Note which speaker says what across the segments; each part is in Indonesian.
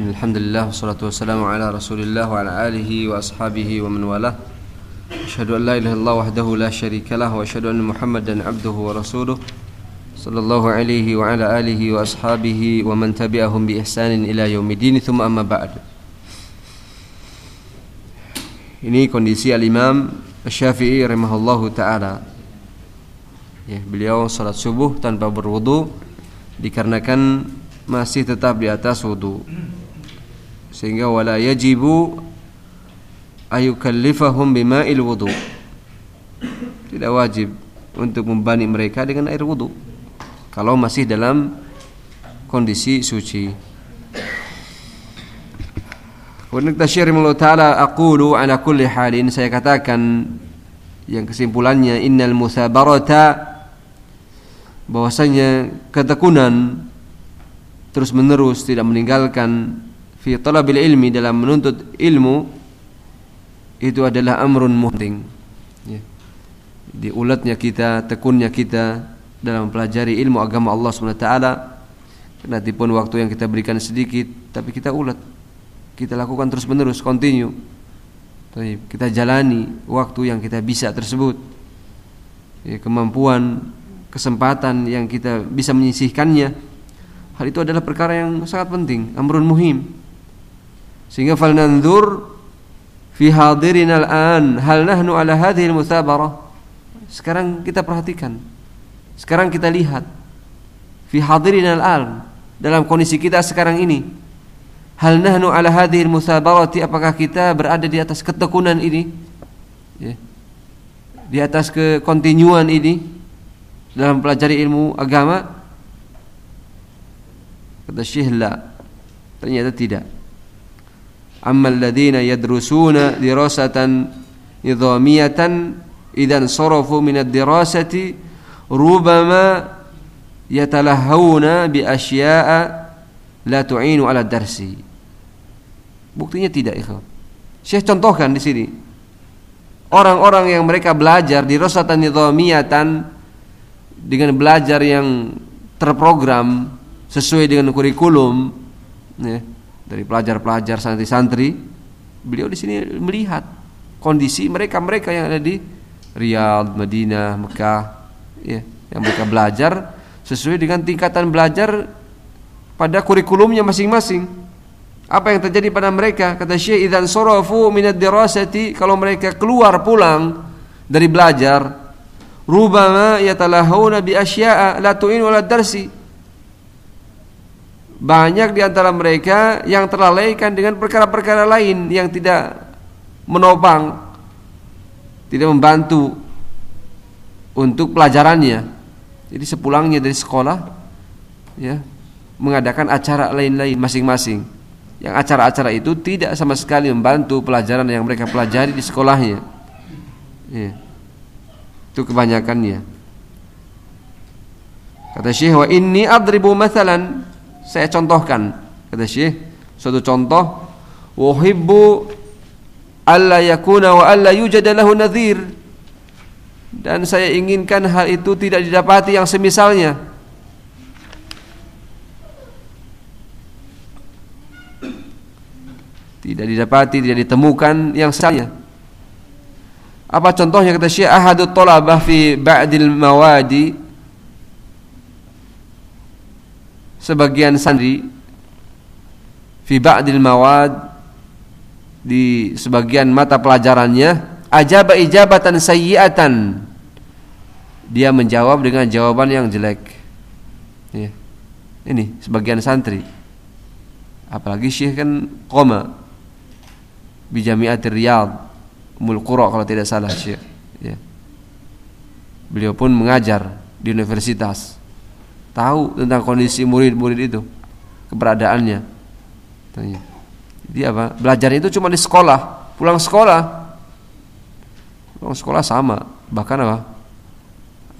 Speaker 1: الحمد لله والصلاة والسلام على رسول الله وعلى آله وأصحابه ومن والاه أشهد أن لا إله إلا الله وحده لا شريك له وأشهد أن محمدا عبده ورسوله صلى الله عليه وعلى آله وأصحابه ومن تبعهم بإحسان إلى يوم الدين ثم أما بعد Ini kondisi Al-Imam Syafi'i rahimahullahu taala. Ya, beliau salat subuh tanpa berwudu dikarenakan masih tetap di atas wudu. Sehingga wala yajibu ayukallifahum bima'il wudu. Tidak wajib untuk membani mereka dengan air wudu kalau masih dalam kondisi suci. Kemudian Allah Ta'ala Aqulu ala kulli halin Saya katakan Yang kesimpulannya Innal musabarata bahwasanya ketekunan Terus menerus tidak meninggalkan Fi talabil ilmi dalam menuntut ilmu Itu adalah amrun muhting. Ya. Di ulatnya kita Tekunnya kita Dalam mempelajari ilmu agama Allah SWT Nanti pun waktu yang kita berikan sedikit Tapi kita ulat. Kita lakukan terus menerus continue kita jalani waktu yang kita bisa tersebut. Ya, kemampuan kesempatan yang kita bisa menyisihkannya. Hal itu adalah perkara yang sangat penting amrun muhim sehingga fal nanzur fi hadirin al-an hal nahnu ala hadhihi al-muthabarah sekarang kita perhatikan sekarang kita lihat fi hadirin al-an dalam kondisi kita sekarang ini Hal nahnu ala hadhihi musabarati apakah kita berada di atas ketekunan ini? Ya. Di atas kekontinuan ini dalam pelajari ilmu agama? Kata Syekh la. Ternyata tidak. Amma alladhina yadrusuna dirasatan nidhamiyatan idan sarafu min ad-dirasati rubama yatalahawna bi asya'a la tu'inu ala darsi Buktinya tidak ikhwan. Syekh contohkan di sini. Orang-orang yang mereka belajar di Rosatan Nidhamiyatan dengan belajar yang terprogram sesuai dengan kurikulum ya, dari pelajar-pelajar santri-santri, beliau di sini melihat kondisi mereka-mereka yang ada di Riyadh, Madinah, Mekah, ya, yang mereka belajar sesuai dengan tingkatan belajar pada kurikulumnya masing-masing. Apa yang terjadi pada mereka? Kata Syekh idzan sarafu minad dirasati kalau mereka keluar pulang dari belajar rubama yatalahuna bi asya'a la tu'inu ala darsi. Banyak di antara mereka yang terlalaikan dengan perkara-perkara lain yang tidak menopang tidak membantu untuk pelajarannya. Jadi sepulangnya dari sekolah ya mengadakan acara lain-lain masing-masing yang acara-acara itu tidak sama sekali membantu pelajaran yang mereka pelajari di sekolahnya. Ya. Itu kebanyakannya. Kata Syekh wa inni adribu mathalan saya contohkan kata Syekh suatu contoh uhibbu alla yakuna wa alla yujada lahu nadhir dan saya inginkan hal itu tidak didapati yang semisalnya tidak didapati, tidak ditemukan yang saya. Apa contohnya kata Syekh ahadut talabah fi ba'dil mawadi sebagian santri fi ba'dil mawad di sebagian mata pelajarannya ajaba ijabatan sayyi'atan. Dia menjawab dengan jawaban yang jelek. Ya. ini sebagian santri. Apalagi syekh kan koma. Bijami'at Riyadh Umul Qura kalau tidak salah Syekh. Ya. Beliau pun mengajar di universitas Tahu tentang kondisi murid-murid itu Keberadaannya. Jadi apa? Belajar itu cuma di sekolah Pulang sekolah Pulang sekolah sama Bahkan apa?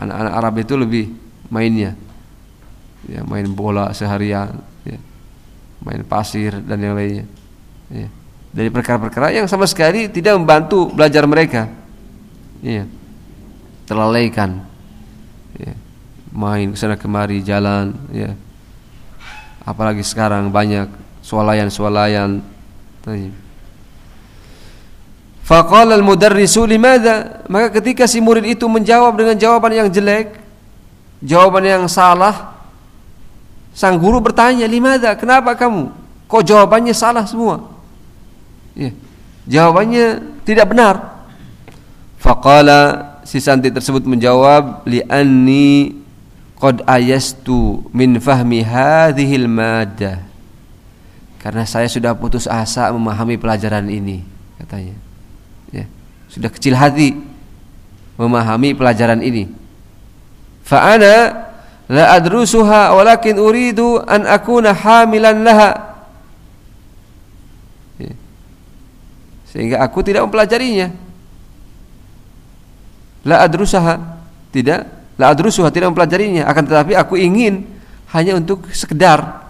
Speaker 1: Anak-anak Arab itu lebih mainnya ya, Main bola seharian ya. Main pasir dan yang lainnya ya dari perkara-perkara yang sama sekali tidak membantu belajar mereka. Iya. Terlalaikan. Main ke sana kemari jalan, ya. Apalagi sekarang banyak swalayan-swalayan. Faqala al-mudarrisu limadha? Maka ketika si murid itu menjawab dengan jawaban yang jelek, jawaban yang salah, sang guru bertanya, "Limadha? Kenapa kamu? Kok jawabannya salah semua?" Ya. Jawabannya tidak benar. Faqala si santri tersebut menjawab, "Li'anni qad ayastu min fahmi hadhil madah." Karena saya sudah putus asa memahami pelajaran ini, katanya. Ya, sudah kecil hati memahami pelajaran ini. Fa'ana la adrusuha walakin uridu an akuna hamilan laha. Ya. sehingga aku tidak mempelajarinya. La adrusaha tidak la adrusuha tidak mempelajarinya akan tetapi aku ingin hanya untuk sekedar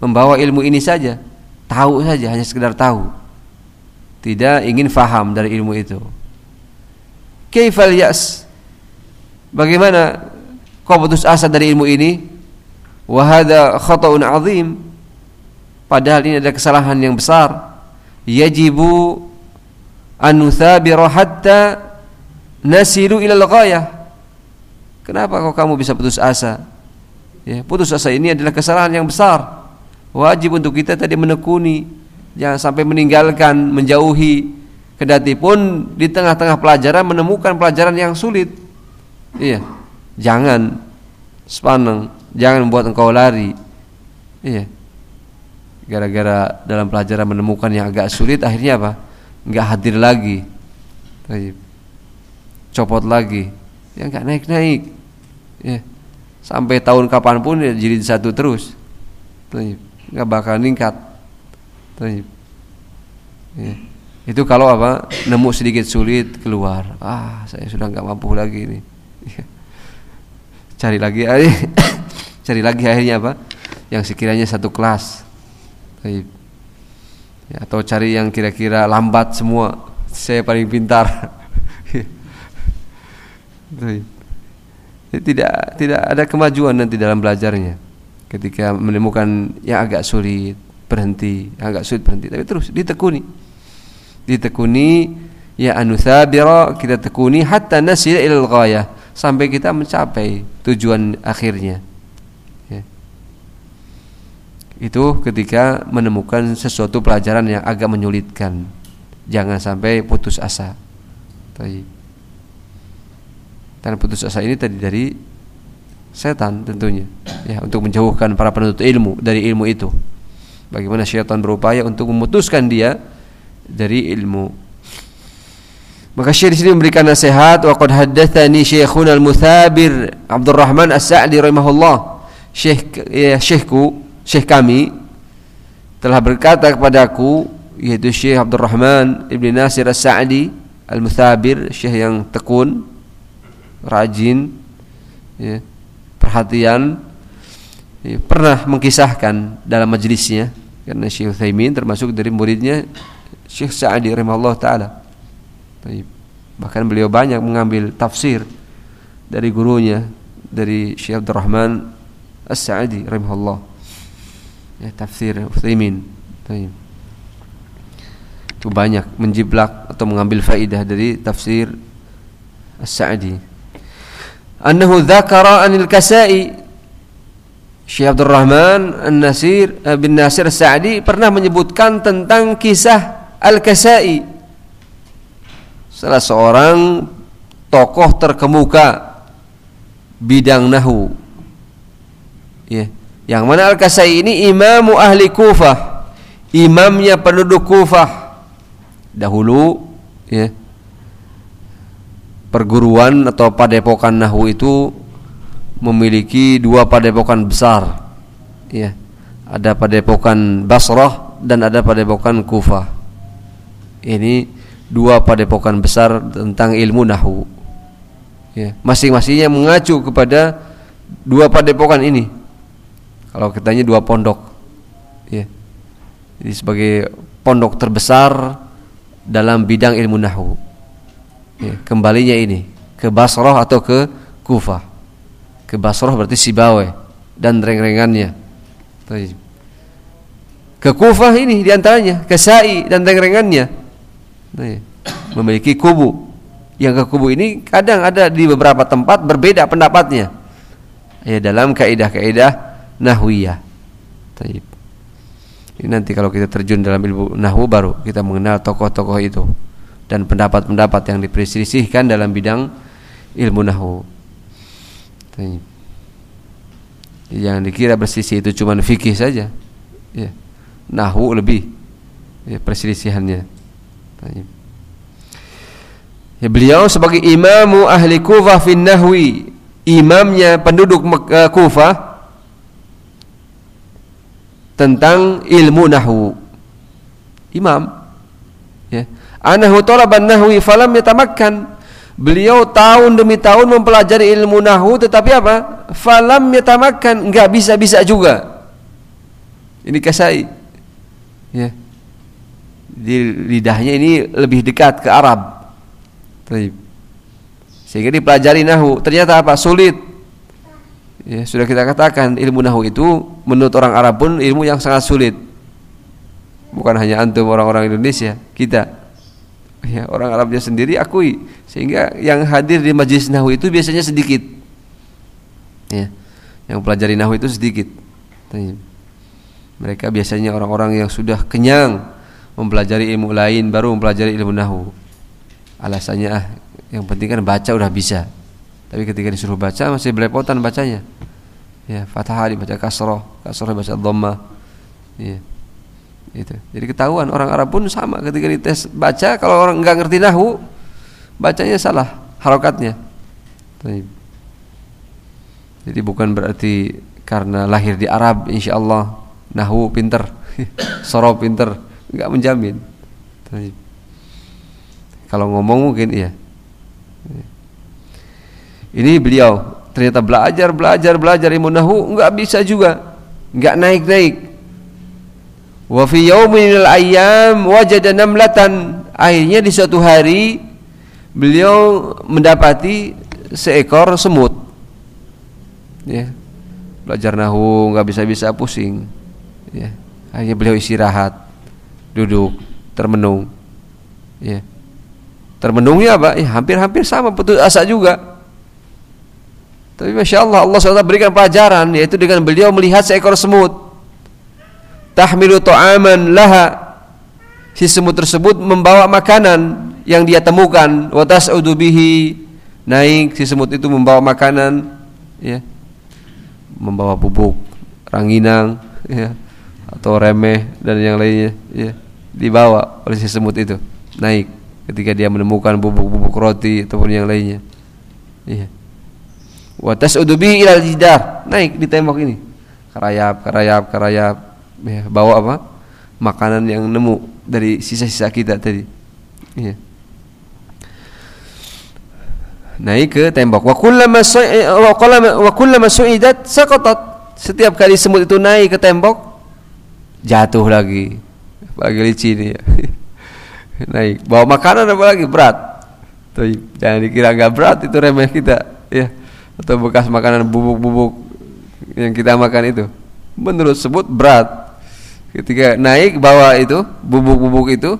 Speaker 1: membawa ilmu ini saja tahu saja hanya sekedar tahu tidak ingin faham dari ilmu itu. Kaifal? Bagaimana kau putus asa dari ilmu ini? Wahada khata'un azim. Padahal ini ada kesalahan yang besar. Yajibu an nuthabira hatta nasilu ila ghayah. Kenapa kau kamu bisa putus asa? Ya, putus asa ini adalah kesalahan yang besar. Wajib untuk kita tadi menekuni jangan sampai meninggalkan, menjauhi. Kedati pun di tengah-tengah pelajaran menemukan pelajaran yang sulit. Iya. Jangan sepaneng, jangan membuat engkau lari. Iya. Gara-gara dalam pelajaran menemukan yang agak sulit akhirnya apa? Enggak hadir lagi. Copot lagi. Ya enggak naik-naik. Ya. Sampai tahun kapan pun ya jadi satu terus. Enggak bakal meningkat. Ya. Itu kalau apa? Nemu sedikit sulit keluar. Ah, saya sudah nggak mampu lagi ini. Ya. Cari lagi cari lagi akhirnya apa? Yang sekiranya satu kelas. Ya, atau cari yang kira-kira lambat semua. Saya paling pintar. tidak tidak ada kemajuan nanti dalam belajarnya ketika menemukan yang agak sulit berhenti, agak sulit berhenti, tapi terus ditekuni. Ditekuni ya anusabira kita tekuni hatta nasila ilal ghayah sampai kita mencapai tujuan akhirnya. Ya. Itu ketika menemukan sesuatu pelajaran yang agak menyulitkan. Jangan sampai putus asa. Dan putus asa ini tadi dari setan tentunya ya untuk menjauhkan para penuntut ilmu dari ilmu itu. Bagaimana syaitan berupaya untuk memutuskan dia dari ilmu. Maka Syekh di sini memberikan nasihat wa qad haddatsani Syekhuna al-Muthabir Abdurrahman As-Sa'di rahimahullah. Syekh ya Syekhku, Syekh kami telah berkata kepadaku yaitu Syekh Abdurrahman Ibn Nasir As-Sa'di Al-Muthabir, Syekh yang tekun, rajin, ya, perhatian, ya, pernah mengkisahkan dalam majelisnya karena Syekh Utsaimin termasuk dari muridnya Syekh Sa'di rahimahullah taala. Bahkan beliau banyak mengambil tafsir dari gurunya dari Syekh Abdurrahman As-Sa'di rahimahullah. Ya, tafsir Utsaimin. Itu banyak menjiblak atau mengambil faidah dari tafsir As-Sa'di. Annahu dzakara anil Kasai Syekh Abdul Rahman An-Nasir bin Nasir Sa'di pernah menyebutkan tentang kisah Al-Kasai salah seorang tokoh terkemuka bidang nahu. Ya. Yang mana Al-Kasai ini imamu ahli Kufah imamnya penduduk Kufah. Dahulu ya perguruan atau padepokan nahu itu memiliki dua padepokan besar. Ya. Ada padepokan Basrah dan ada padepokan Kufah. Ini dua padepokan besar tentang ilmu nahwu. Ya, masing-masingnya mengacu kepada dua padepokan ini. Kalau katanya dua pondok. Ya. Jadi sebagai pondok terbesar dalam bidang ilmu nahwu. Ya, kembalinya ini ke Basrah atau ke Kufah. Ke Basrah berarti Sibawe dan reng-rengannya. ke Kufah ini di antaranya ke Sa'i dan tengrengannya nah, ya. memiliki kubu. Yang ke kubu ini kadang ada di beberapa tempat berbeda pendapatnya. Ya dalam kaidah-kaidah nahwiyah. Ini nanti kalau kita terjun dalam ilmu nahwu baru kita mengenal tokoh-tokoh itu dan pendapat-pendapat yang diperselisihkan dalam bidang ilmu. Taib. Yang dikira berselisih itu cuma fikih saja. Ya. Nahwu lebih ya, perselisihannya. Ya, beliau sebagai imamu ahli Kufah fin nahwi, imamnya penduduk uh, Kufah tentang ilmu nahwu. Imam. Anahu talaban nahwi falam yatamakkan. Beliau tahun demi tahun mempelajari ilmu nahwu tetapi apa? Falam yatamakkan, enggak bisa-bisa juga. Ini kasai. Ya. Di lidahnya ini lebih dekat ke Arab sehingga dipelajari nahu. Ternyata apa? Sulit. Ya, sudah kita katakan ilmu nahu itu menurut orang Arab pun ilmu yang sangat sulit. Bukan hanya antum orang-orang Indonesia, kita. Ya, orang Arabnya sendiri akui sehingga yang hadir di majlis nahu itu biasanya sedikit. Ya. Yang pelajari nahu itu sedikit. Mereka biasanya orang-orang yang sudah kenyang mempelajari ilmu lain baru mempelajari ilmu nahu alasannya ah yang penting kan baca udah bisa tapi ketika disuruh baca masih belepotan bacanya ya fathah dibaca kasroh kasroh baca dhamma ya itu jadi ketahuan orang Arab pun sama ketika dites baca kalau orang nggak ngerti nahu bacanya salah harokatnya jadi bukan berarti karena lahir di Arab insya Allah nahu pinter sorob pinter nggak menjamin kalau ngomong mungkin iya. Ini beliau ternyata belajar belajar belajar ilmu nahu enggak bisa juga. Enggak naik-naik. Wa fi yaumin ayyam wajada namlatan. Akhirnya di suatu hari beliau mendapati seekor semut. Ya. Belajar nahu enggak bisa-bisa pusing. Ya. Akhirnya beliau istirahat, duduk, termenung. Ya Termenungnya apa? Ya, hampir-hampir sama putus asa juga. Tapi masya Allah Allah SWT berikan pelajaran yaitu dengan beliau melihat seekor semut. Tahmilu to'aman laha. Si semut tersebut membawa makanan yang dia temukan. Watas udubihi naik si semut itu membawa makanan, ya, membawa bubuk ranginang, ya, atau remeh dan yang lainnya, ya, dibawa oleh si semut itu naik ketika dia menemukan bubuk-bubuk roti ataupun yang lainnya. Iya. Wa tas'udu bihi ila jidar, naik di tembok ini. Karayap, karayap, karayap. Ya, bawa apa? Makanan yang nemu dari sisa-sisa kita tadi. Iya. Naik ke tembok. Wa kullama wa kullama su'idat saqatat. Setiap kali semut itu naik ke tembok jatuh lagi. Bagi licin ya. naik bawa makanan apa lagi berat Tuh, jangan dikira nggak berat itu remeh kita ya atau bekas makanan bubuk-bubuk yang kita makan itu menurut sebut berat ketika naik bawa itu bubuk-bubuk itu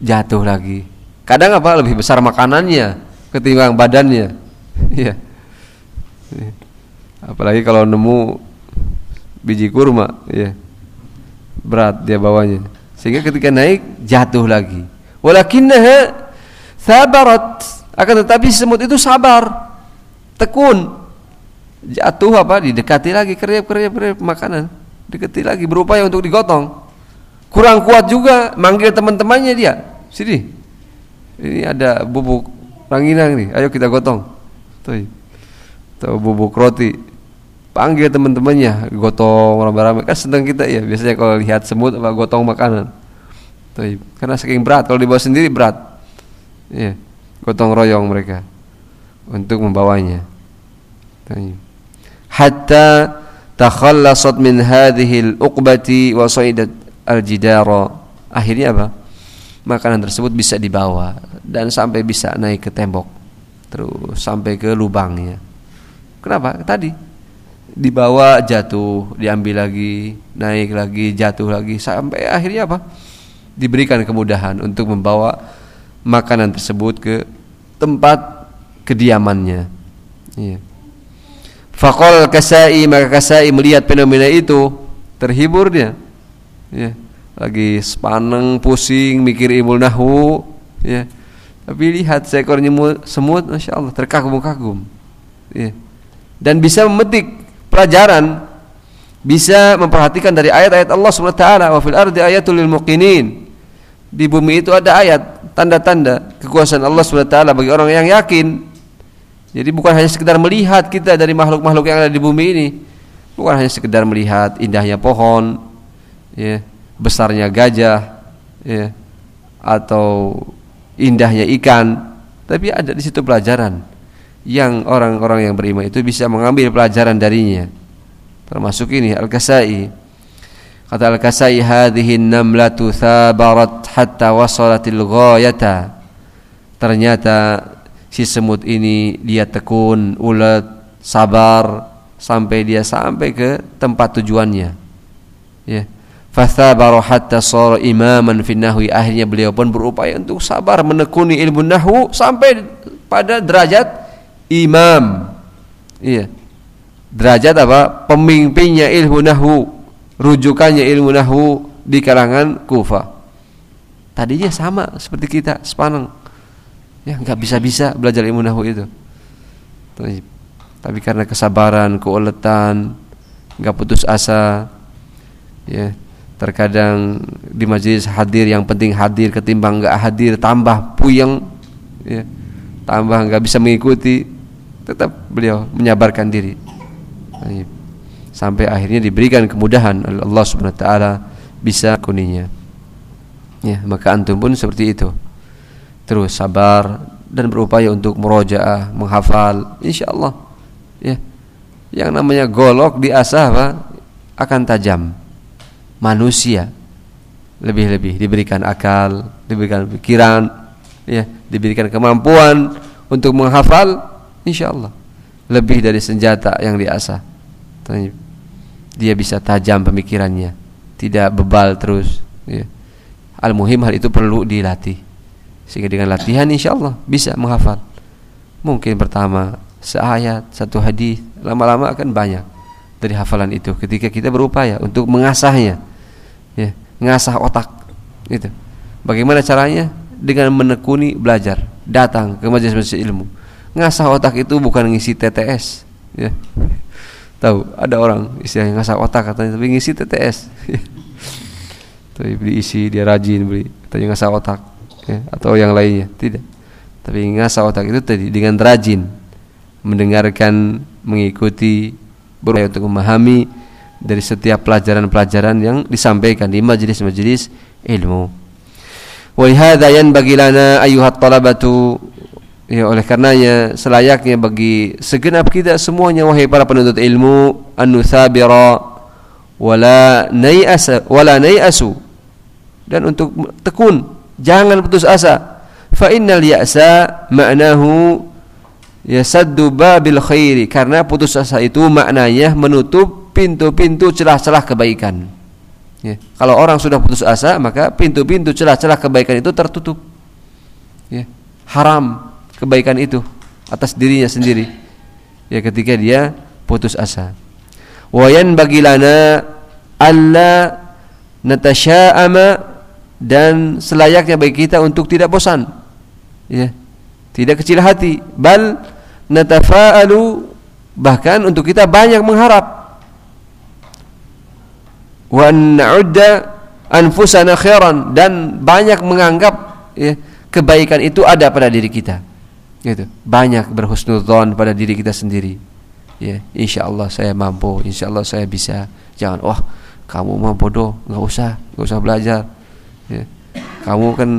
Speaker 1: jatuh lagi kadang apa lebih besar makanannya ketimbang badannya ya apalagi kalau nemu biji kurma ya berat dia bawanya sehingga ketika naik jatuh lagi. Walakinnaha sabarat. Akan tetapi semut itu sabar. Tekun. Jatuh apa? Didekati lagi keriap-keriap makanan. Dekati lagi berupaya untuk digotong. Kurang kuat juga manggil teman-temannya dia. Sini. Ini ada bubuk ranginang nih. Ayo kita gotong. Tuh. Tuh bubuk roti panggil teman-temannya gotong rame-rame kan senang kita ya biasanya kalau lihat semut apa gotong makanan Tuh, karena saking berat kalau dibawa sendiri berat ya gotong royong mereka untuk membawanya Tuh. hatta takhallasat min hadhihi al-uqbati wa saidat al-jidara akhirnya apa makanan tersebut bisa dibawa dan sampai bisa naik ke tembok terus sampai ke lubangnya kenapa tadi dibawa jatuh, diambil lagi, naik lagi, jatuh lagi sampai akhirnya apa? Diberikan kemudahan untuk membawa makanan tersebut ke tempat kediamannya. Iya. Fakol kasai maka kasai melihat fenomena itu terhibur dia. Ya. Lagi sepaneng pusing mikir ilmu nahu ya. Tapi lihat seekor nyemut semut Masya Allah terkagum-kagum ya. Dan bisa memetik pelajaran Bisa memperhatikan dari ayat-ayat Allah SWT Wa fil ardi ayatul lil muqinin Di bumi itu ada ayat Tanda-tanda kekuasaan Allah SWT Bagi orang yang yakin jadi bukan hanya sekedar melihat kita dari makhluk-makhluk yang ada di bumi ini, bukan hanya sekedar melihat indahnya pohon, ya, besarnya gajah, ya, atau indahnya ikan, tapi ada di situ pelajaran yang orang-orang yang beriman itu bisa mengambil pelajaran darinya. Termasuk ini Al-Kasai. Kata Al-Kasai hadhihi namlatu thabarat hatta wasalatil ghayata. Ternyata si semut ini dia tekun, ulet, sabar sampai dia sampai ke tempat tujuannya. Ya. Fathabara hatta sara imaman fi nahwi. Akhirnya beliau pun berupaya untuk sabar menekuni ilmu nahwu sampai pada derajat imam. Iya. Derajat apa? Pemimpinnya ilmu nahwu, rujukannya ilmu nahwu di kalangan Kufah. Tadinya sama seperti kita, sepaneng ya nggak bisa-bisa belajar ilmu nahwu itu. Tapi karena kesabaran keuletan nggak putus asa ya terkadang di majelis hadir yang penting hadir ketimbang nggak hadir tambah puyeng ya tambah nggak bisa mengikuti tetap beliau menyabarkan diri. Sampai akhirnya diberikan kemudahan Allah Subhanahu wa taala bisa kuninya. Ya maka antum pun seperti itu terus sabar dan berupaya untuk merojaah, menghafal, insyaallah ya. Yang namanya golok diasah apa? akan tajam. Manusia lebih-lebih diberikan akal, diberikan pikiran, ya, diberikan kemampuan untuk menghafal, insyaallah lebih dari senjata yang diasah. Dia bisa tajam pemikirannya, tidak bebal terus. Ya. Al-muhim hal itu perlu dilatih. Sehingga dengan latihan insya Allah bisa menghafal. Mungkin pertama seayat, satu hadis, lama-lama akan banyak dari hafalan itu ketika kita berupaya untuk mengasahnya. Ya, mengasah otak itu. Bagaimana caranya? Dengan menekuni belajar, datang ke majelis-majelis ilmu. Ngasah otak itu bukan ngisi TTS, ya. Tahu, ada orang istilahnya ngasah otak katanya tapi ngisi TTS. tapi beli isi dia rajin beli, katanya ngasah otak ya, atau yang lainnya. Tidak. Tapi ngasah otak itu tadi dengan rajin mendengarkan mengikuti berupaya untuk memahami dari setiap pelajaran-pelajaran yang disampaikan di majelis-majelis ilmu. Wa hadza yanbaghi lana ayyuhat talabatu. Ya oleh karenanya selayaknya bagi segenap kita semuanya wahai para penuntut ilmu an-nuthabira wala nai'asa wala nai'asu. Dan untuk tekun Jangan putus asa. Fa innal ya'sa ma'nahu yasaddu babil khairi karena putus asa itu maknanya menutup pintu-pintu celah-celah kebaikan. Ya. Kalau orang sudah putus asa, maka pintu-pintu celah-celah kebaikan itu tertutup. Ya. Haram kebaikan itu atas dirinya sendiri. Ya ketika dia putus asa. Wayan bagilana alla natasya'ama dan selayaknya bagi kita untuk tidak bosan. Ya. Tidak kecil hati. Bal natafa'alu bahkan untuk kita banyak mengharap. Wa na'udda anfusana khairan dan banyak menganggap ya, kebaikan itu ada pada diri kita. Gitu. Banyak berhusnudzon pada diri kita sendiri. Ya insyaallah saya mampu insyaallah saya bisa. Jangan wah kamu mah bodoh nggak usah nggak usah belajar ya. kamu kan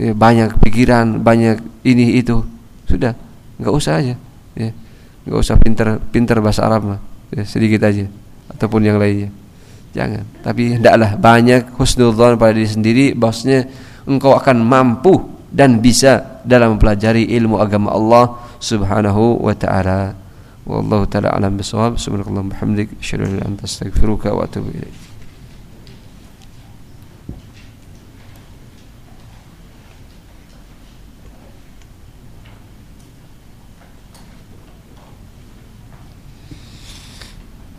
Speaker 1: ya, banyak pikiran banyak ini itu. Sudah nggak usah aja. Ya. Nggak usah pinter pinter bahasa Arab mah. Ya, sedikit aja. Ataupun yang lainnya. Jangan. Tapi hendaklah banyak husnudzon pada diri sendiri bahwasanya engkau akan mampu dan bisa dalam mempelajari ilmu agama Allah Subhanahu wa taala. Wallahu taala alam bisawab. Subhanakallahumma bihamdik. Asyhadu an la ilaha wa atubu ilaik.